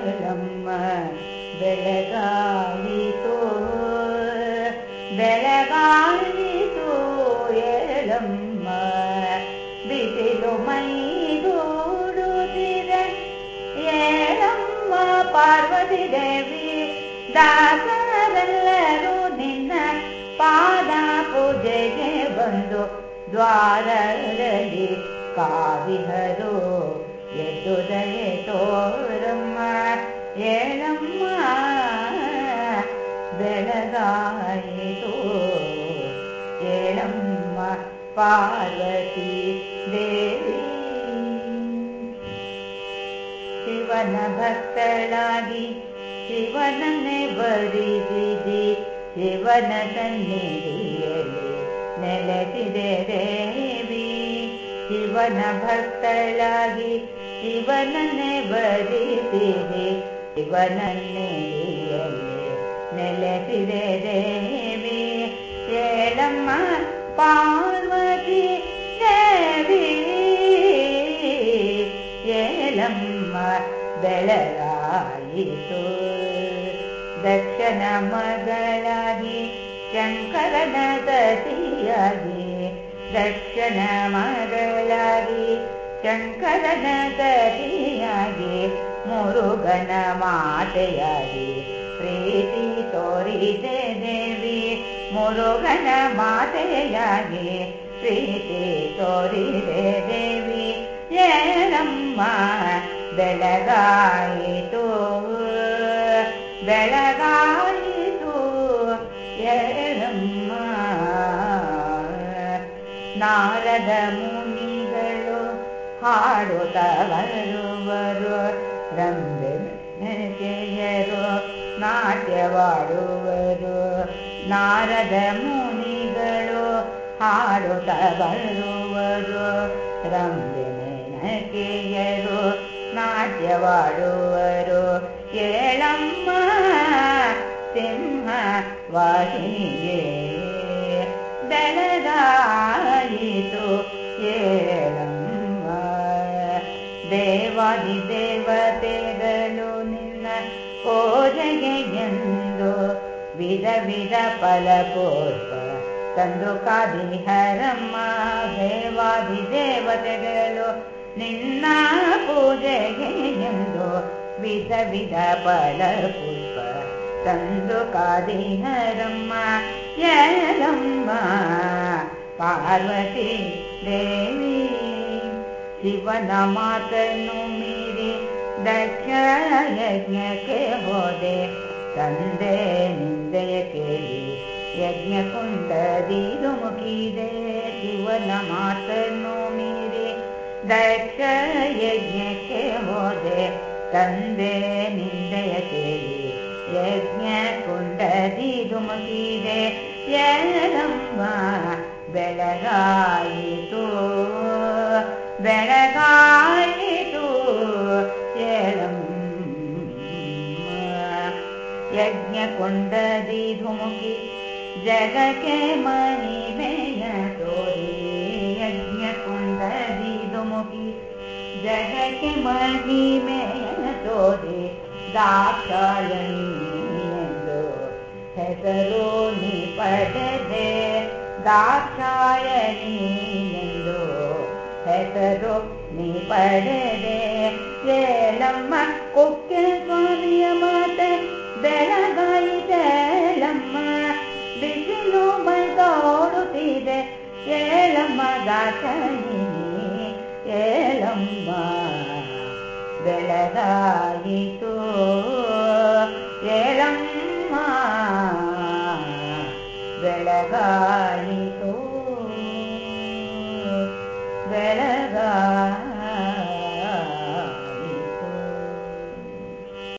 ಏಳಮ್ಮ ಬೆಳಗಾಯಿತು ಬೆಳಗಾಯಿತು ಏಳಮ್ಮ ಬಿಸಿಲು ಮೈಗೂಡುತ್ತಿದೆ ಏಳಮ್ಮ ಪಾರ್ವತಿ ದೇವಿ ದಾಸರೆಲ್ಲರೂ ನಿನ್ನ ಪಾದ ಪೂಜೆಗೆ ಬಂದು ದ್ವಾರದಲ್ಲಿ ಕಾವಿಹರು ಎದ್ದು ದಯೆ ತೋರಮ್ಮ ಏಳಮ್ಮ ಬೆಳಗಾಯಿತು ಏಳಮ್ಮ ಪಾರ್ವತಿ ದೇವಿ ಶಿವನ ಭಕ್ತಳಾಗಿ ಶಿವನನ್ನೇ ಬರಿದಿದಿ ಶಿವನ ಸನ್ನಿಧಿಯಲ್ಲಿ ನೆಲೆಸಿದೆ ದೇವಿ ಶಿವನ ಭಕ್ತಳಾಗಿ ಶಿವನನ್ನೇ ಬರಿದಿದೆ ಶಿವನನ್ನೇಯಲ್ಲಿ ನೆಲೆಸಿದೆ ದೇವಿ ಏಳಮ್ಮ ಪಾರ್ವತಿ ದೇವಿ ಏಳಮ್ಮ ಬೆಳಗಾಯಿತು ದಕ್ಷನ ಮಗಳಾಗಿ ಶಂಕರನ ಸತಿಯಾಗಿ ದಕ್ಷನ ಮಗಳಾಗಿ ಶಂಕರನ ಸತಿಯಾಗಿ ಮುರುಗನ ಮಾತೆಯಾಗಿ ಪ್ರೀತಿ ತೋರಿದೆ ದೇವಿ ಮುರುಗನ ಮಾತೆಯಾಗಿ ಪ್ರೀತಿ ತೋರಿದೆ ದೇವಿ ಏಳಮ್ಮ ಬೆಳಗಾಯಿತು ಬೆಳಗಾಯಿತು ಏಳಮ್ಮ ನಾರದ ಮುನಿಗಳು ಹಾಡುತ್ತ ಬರುವರು ರಂಬೆಯರು ನಾಟ್ಯವಾಡುವರು ನಾರದ ಮುನಿಗಳು ಹಾಡುತ್ತ ಬರುವರು ರಂಬೆನಕೆಯರು ನಾಟ್ಯವಾಡುವರು. ಏಳಮ್ಮ ಸಿಂಹ ವಾಹಿನಿಯೇ ಬೆಳಗಾಯಿತು ಪೂಜೆಗೆ ಎಂದು ವಿಧ ವಿಧ ಫಲ ಪುಷ್ಪ ತಂದು ಕಾದಿಹರಮ್ಮ ದೇವಾದಿ ದೇವತೆಗಳು ನಿನ್ನ ಪೂಜೆಗೆ ಎಂದು ವಿಧ ವಿಧ ಫಲ ಪುಷ್ಪ ತಂದು ಕಾದಿಹರಮ್ಮ ಏಳಮ್ಮ ಪಾರ್ವತಿ ದೇವಿ ಶಿವನ ಮಾತನ್ನು ಮೀರಿ ದಕ್ಷ ಯಜ್ಞಕ್ಕೆ ಹೋದೆ ತಂದೆ ನಿಂದೆಯ ಕೇಳಿ ಯಜ್ಞ ಕುಂಡದಿದು ಮುಗಿದೆ ಶಿವನ ಮಾತನ್ನು ಮೀರಿ ದಕ್ಷ ಯಜ್ಞಕ್ಕೆ ಹೋದೆ ತಂದೆ ನಿಂದೆಯ ಕೇಳಿ ಯಜ್ಞ ಕುಂಡದಿದು ಮುಗಿದೆ ಏಳಮ್ಮ ಬೆಳಗಾಯಿತು ಏಳಮ್ಮ ಯಜ್ಞ ಕೊಂಡದಿ ಧುಮುಕಿ ಜಗಕ್ಕೆ ಮಹಿಮೆಯ ತೋರಿ ಯಜ್ಞ ಕೊಂಡದಿ ಧುಮುಕಿ ಜಗಕ್ಕೆ ಮಹಿಮೆಯ ತೋರಿ ದಾಕ್ಷಾಯಣಿ ಎಂದು ಹೆಸರು ನೀ ಪಡೆದೆ ದಾಕ್ಷಾಯಣಿ ಎಂದು ಹೆಸರು ನೀ ಪಡೆದೆ ಏಳಮ್ಮ ಏಳಮ್ಮ ದಾಕ್ಷಾಯಿಣಿ ಏಳಮ್ಮ ಬೆಳಗಾಯಿತು ಏಳಮ್ಮ ಬೆಳಗಾಯಿತು